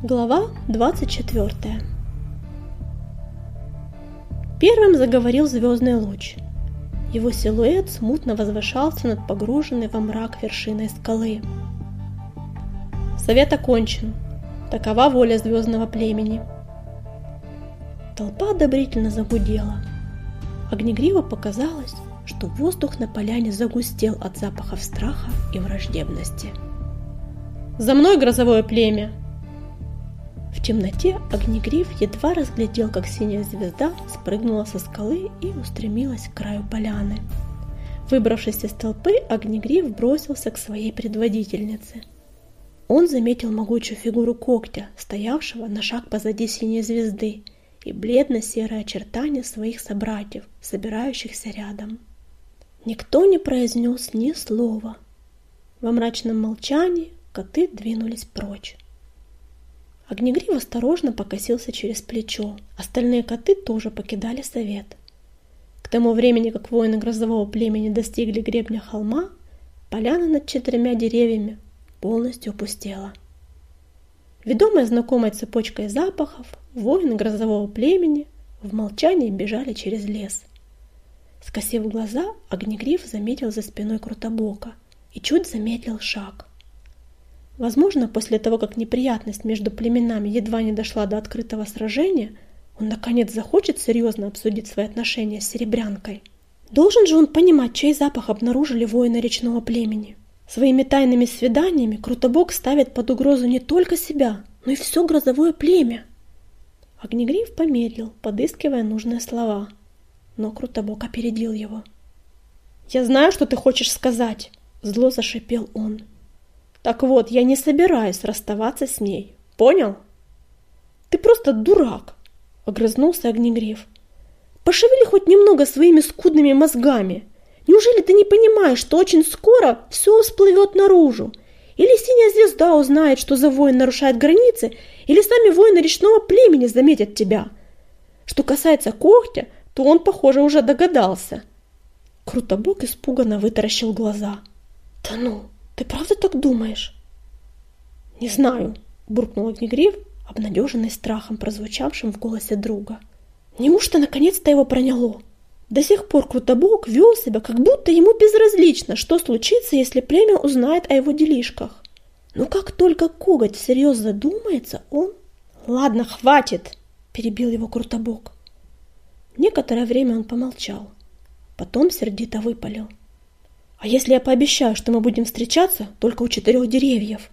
Глава 24 Первым заговорил звездный луч. Его силуэт смутно возвышался над погруженной во мрак вершиной скалы. Совет окончен. Такова воля звездного племени. Толпа одобрительно загудела. Огнегриво показалось, что воздух на поляне загустел от запахов страха и враждебности. «За мной грозовое племя!» В темноте Огнегриф едва разглядел, как синяя звезда спрыгнула со скалы и устремилась к краю поляны. Выбравшись из толпы, Огнегриф бросился к своей предводительнице. Он заметил могучую фигуру когтя, стоявшего на шаг позади синей звезды, и бледно-серое очертания своих собратьев, собирающихся рядом. Никто не произнес ни слова. Во мрачном молчании коты двинулись прочь. Огнегрив осторожно покосился через плечо. Остальные коты тоже покидали совет. К тому времени, как воины грозового племени достигли гребня холма, поляна над четырьмя деревьями полностью опустела. Ведомые знакомой цепочкой запахов, воины грозового племени в молчании бежали через лес. Скосив глаза, Огнегриф заметил за спиной Крутобока и чуть замедлил шаг. Возможно, после того, как неприятность между племенами едва не дошла до открытого сражения, он наконец захочет серьезно обсудить свои отношения с Серебрянкой. Должен же он понимать, чей запах обнаружили воины речного племени. Своими тайными свиданиями Крутобок ставит под угрозу не только себя, но и все грозовое племя. Огнегриф помедлил, подыскивая нужные слова, но Крутобок опередил его. «Я знаю, что ты хочешь сказать!» – зло зашипел он. Так вот, я не собираюсь расставаться с ней. Понял? Ты просто дурак, огрызнулся Огнегриф. Пошевели хоть немного своими скудными мозгами. Неужели ты не понимаешь, что очень скоро все всплывет наружу? Или синяя звезда узнает, что за воин нарушает границы, или сами воины речного племени заметят тебя. Что касается когтя, то он, похоже, уже догадался. Крутобок испуганно вытаращил глаза. Да ну, ты правда так думаешь? Не знаю, буркнул Огнегриф, обнадеженный страхом, прозвучавшим в голосе друга. Неужто наконец-то его проняло? До сих пор Крутобок вел себя, как будто ему безразлично, что случится, если племя узнает о его делишках. Но как только коготь всерьез задумается, он... «Ладно, хватит!» – перебил его Крутобок. Некоторое время он помолчал. Потом сердито выпалил. А если я пообещаю, что мы будем встречаться только у четырех деревьев?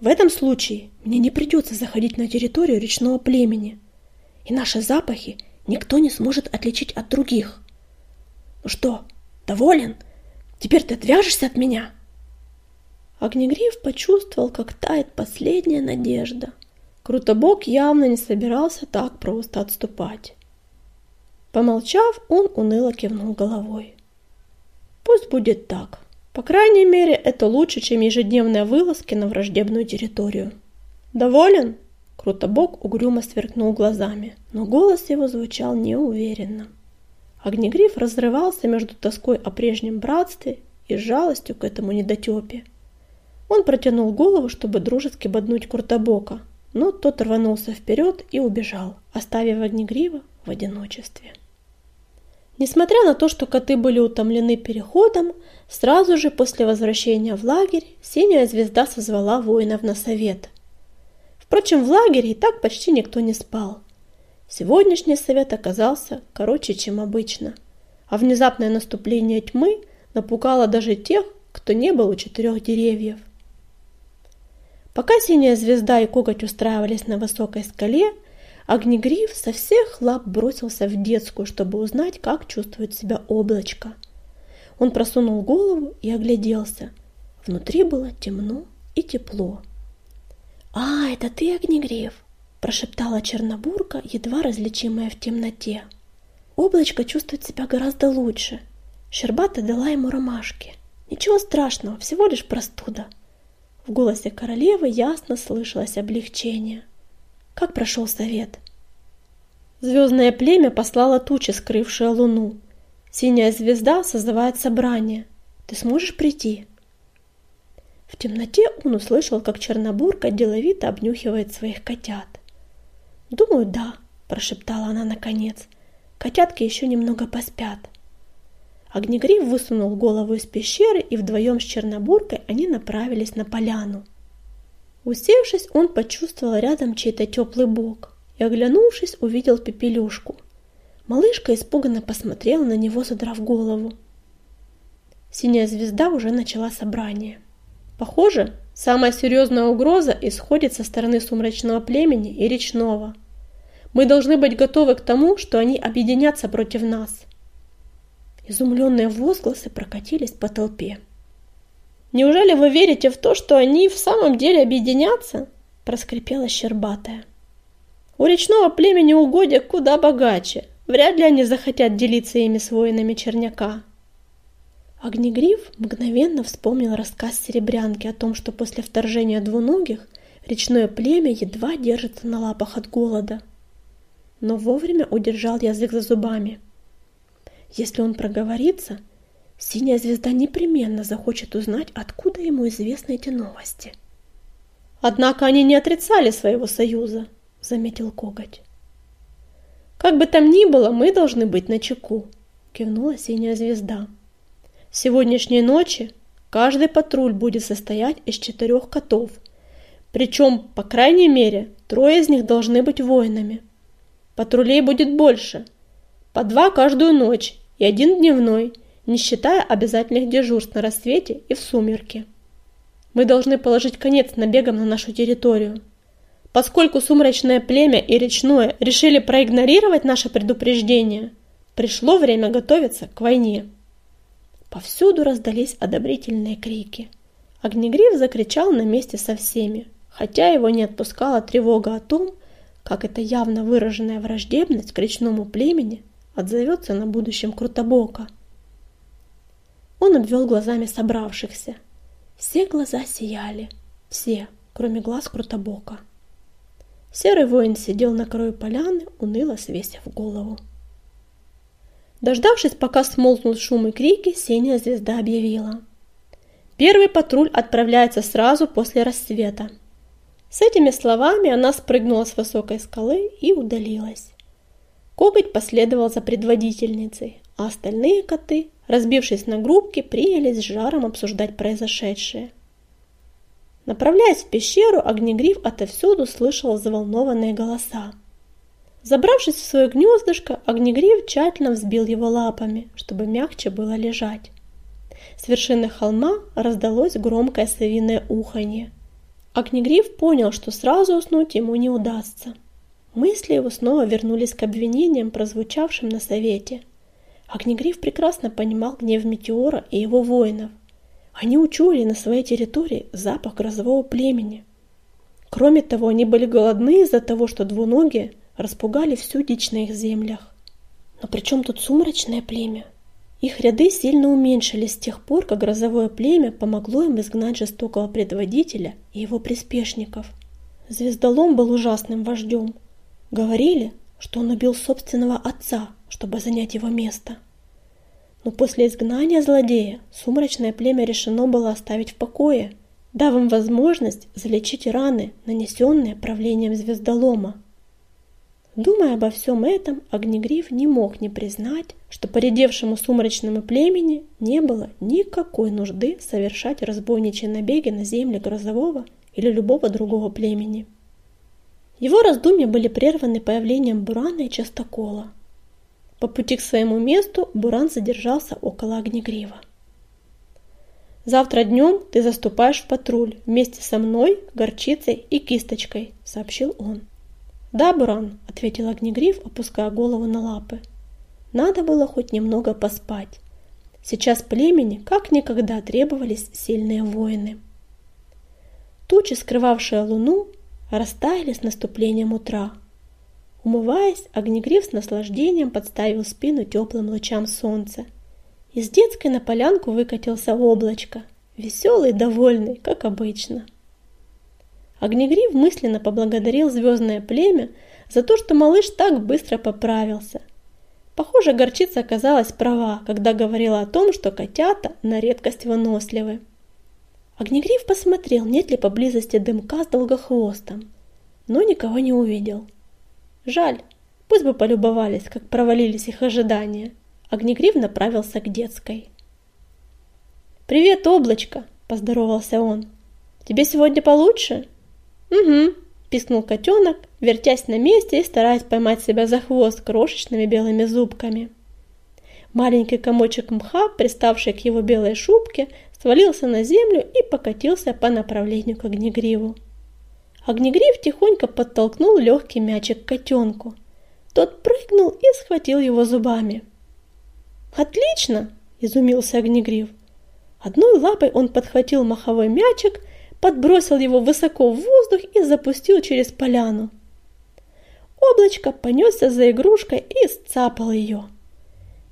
В этом случае мне не придется заходить на территорию речного племени, и наши запахи никто не сможет отличить от других. Ну что, доволен? Теперь ты отвяжешься от меня? Огнегриф почувствовал, как тает последняя надежда. Крутобок явно не собирался так просто отступать. Помолчав, он уныло кивнул головой. Пусть будет так. По крайней мере, это лучше, чем ежедневные вылазки на враждебную территорию. Доволен? Крутобок угрюмо сверкнул глазами, но голос его звучал неуверенно. Огнегриф разрывался между тоской о прежнем братстве и жалостью к этому недотепе. Он протянул голову, чтобы дружески боднуть Куртобока, но тот рванулся вперед и убежал, оставив Огнегрива в одиночестве. Несмотря на то, что коты были утомлены переходом, сразу же после возвращения в лагерь синяя звезда созвала воинов на совет. Впрочем, в лагере и так почти никто не спал. Сегодняшний совет оказался короче, чем обычно, а внезапное наступление тьмы напугало даже тех, кто не был у четырех деревьев. Пока синяя звезда и коготь устраивались на высокой скале, Огнегриф со всех лап бросился в детскую, чтобы узнать, как чувствует себя облачко. Он просунул голову и огляделся. Внутри было темно и тепло. «А, это ты, Огнегриф!» – прошептала Чернобурка, едва различимая в темноте. Облачко чувствует себя гораздо лучше. Щербата дала ему ромашки. Ничего страшного, всего лишь простуда. В голосе королевы ясно слышалось облегчение. Как прошел совет? Звездное племя послало тучи, скрывшие луну. Синяя звезда созывает собрание. Ты сможешь прийти? В темноте он услышал, как Чернобурка деловито обнюхивает своих котят. «Думаю, да», – прошептала она наконец. «Котятки еще немного поспят». Огнегриф высунул голову из пещеры, и вдвоем с Чернобуркой они направились на поляну. Усевшись, он почувствовал рядом чей-то теплый бок и, оглянувшись, увидел Пепелюшку. Малышка испуганно посмотрела на него, задрав голову. Синяя звезда уже начала собрание. Похоже, самая серьезная угроза исходит со стороны сумрачного племени и речного. Мы должны быть готовы к тому, что они объединятся против нас. Изумленные возгласы прокатились по толпе. «Неужели вы верите в то, что они в самом деле объединятся?» – проскрипела Щербатая. «У речного племени угодья куда богаче. Вряд ли они захотят делиться ими с воинами Черняка». Огнегриф мгновенно вспомнил рассказ Серебрянки о том, что после вторжения двуногих речное племя едва держится на лапах от голода. Но вовремя удержал язык за зубами. Если он проговорится, синяя звезда непременно захочет узнать, откуда ему известны эти новости. Однако они не отрицали своего союза, заметил коготь. Как бы там ни было, мы должны быть начеку, кивнула синяя звезда. Сегодняшней ночи каждый патруль будет состоять из четырех котов. Причем, по крайней мере, трое из них должны быть воинами. Патрулей будет больше. По два каждую ночь и один дневной, не считая обязательных дежурств на рассвете и в сумерки. Мы должны положить конец набегам на нашу территорию. Поскольку сумрачное племя и речное решили проигнорировать наше предупреждение, пришло время готовиться к войне. Повсюду раздались одобрительные крики. Огнегриф закричал на месте со всеми, хотя его не отпускала тревога о том, как эта явно выраженная враждебность к речному племени отзовется на будущем Крутобока. Он обвел глазами собравшихся. Все глаза сияли, все, кроме глаз Крутобока. Серый воин сидел на краю поляны, уныло свесив голову. Дождавшись, пока смолкнут шум и крики, синяя звезда объявила. Первый патруль отправляется сразу после рассвета. С этими словами она спрыгнула с высокой скалы и удалилась. Коготь последовал за предводительницей, а остальные коты, разбившись на группки, принялись с жаром обсуждать произошедшее. Направляясь в пещеру, Огнегриф отовсюду слышал взволнованные голоса. Забравшись в свое гнездышко, Огнегриф тщательно взбил его лапами, чтобы мягче было лежать. С вершины холма раздалось громкое совиное уханье. Огнегриф понял, что сразу уснуть ему не удастся. Мысли его снова вернулись к обвинениям, прозвучавшим на совете. Огнегриф прекрасно понимал гнев Метеора и его воинов. Они учуяли на своей территории запах грозового племени. Кроме того, они были голодны из-за того, что двуногие распугали всю дичь на их землях. Но при чем тут сумрачное племя? Их ряды сильно уменьшились с тех пор, как грозовое племя помогло им изгнать жестокого предводителя и его приспешников. Звездолом был ужасным вождем. Говорили, что он убил собственного отца, чтобы занять его место. Но после изгнания злодея сумрачное племя решено было оставить в покое, дав им возможность залечить раны, нанесенные правлением звездолома. Думая обо всем этом, Огнегриф не мог не признать, что поредевшему сумрачному племени не было никакой нужды совершать разбойничьи набеги на земли Грозового или любого другого племени. Его раздумья были прерваны появлением Бурана и Частокола. По пути к своему месту Буран задержался около Огнегрива. «Завтра днем ты заступаешь в патруль вместе со мной, Горчицей и Кисточкой», — сообщил он. «Да, Буран», — ответил Огнегриф, опуская голову на лапы. «Надо было хоть немного поспать. Сейчас племени как никогда требовались сильные воины». Тучи, скрывавшие луну, растаяли с наступлением утра. Умываясь, Огнегриф с наслаждением подставил спину теплым лучам солнца. Из детской на полянку выкатился облачко, веселый и довольный, как обычно. Огнегриф мысленно поблагодарил звездное племя за то, что малыш так быстро поправился. Похоже, горчица оказалась права, когда говорила о том, что котята на редкость выносливы. Огнегриф посмотрел, нет ли поблизости дымка с долгохвостом, но никого не увидел. Жаль, пусть бы полюбовались, как провалились их ожидания. Огнегриф направился к детской. «Привет, облачко!» – поздоровался он. «Тебе сегодня получше?» «Угу», – пискнул котенок, вертясь на месте и стараясь поймать себя за хвост крошечными белыми зубками. Маленький комочек мха, приставший к его белой шубке, свалился на землю и покатился по направлению к огнегриву. Огнегрив тихонько подтолкнул легкий мячик к котенку. Тот прыгнул и схватил его зубами. «Отлично!» – изумился Огнегрив. Одной лапой он подхватил маховой мячик, подбросил его высоко в воздух и запустил через поляну. Облачко понесся за игрушкой и сцапал ее.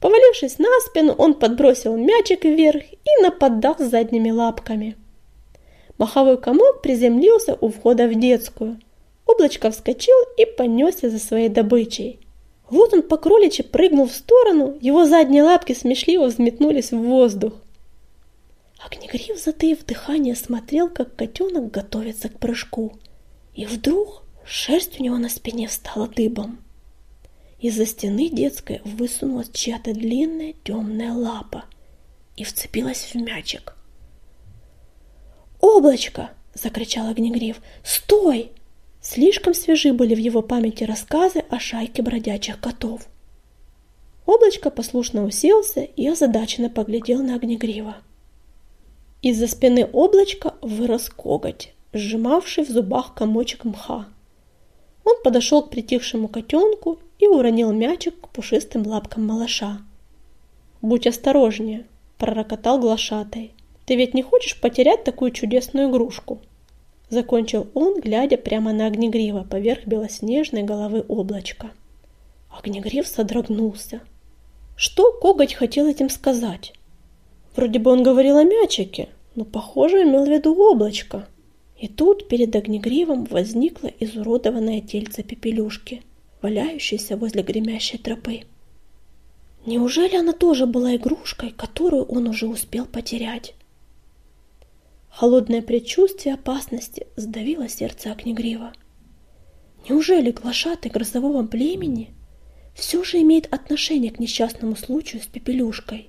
Повалившись на спину, он подбросил мячик вверх и нападал задними лапками. Маховой комок приземлился у входа в детскую. Облачко вскочил и понесся за своей добычей. Вот он по кроличьи прыгнул в сторону, его задние лапки смешливо взметнулись в воздух. Огнегриф, затаив дыхание, смотрел, как котенок готовится к прыжку. И вдруг шерсть у него на спине встала дыбом. Из-за стены детской высунулась чья-то длинная темная лапа и вцепилась в мячик. «Облачко!» — закричал Огнегриф. «Стой!» Слишком свежи были в его памяти рассказы о шайке бродячих котов. Облачко послушно уселся и озадаченно поглядел на Огнегрива. Из-за спины облачка вырос коготь, сжимавший в зубах комочек мха. Он подошел к притихшему котенку и уронил мячик к пушистым лапкам малыша. «Будь осторожнее», – пророкотал глашатай. «Ты ведь не хочешь потерять такую чудесную игрушку?» Закончил он, глядя прямо на Огнегрива поверх белоснежной головы облачка. Огнегрив содрогнулся. Что коготь хотел этим сказать? Вроде бы он говорил о мячике, но, похоже, имел в виду облачко. И тут перед огнегривом возникло изуродованное тельце пепелюшки, валяющееся возле гремящей тропы. Неужели она тоже была игрушкой, которую он уже успел потерять? Холодное предчувствие опасности сдавило сердце огнегрива. Неужели глашатый грозового племени все же имеет отношение к несчастному случаю с пепелюшкой?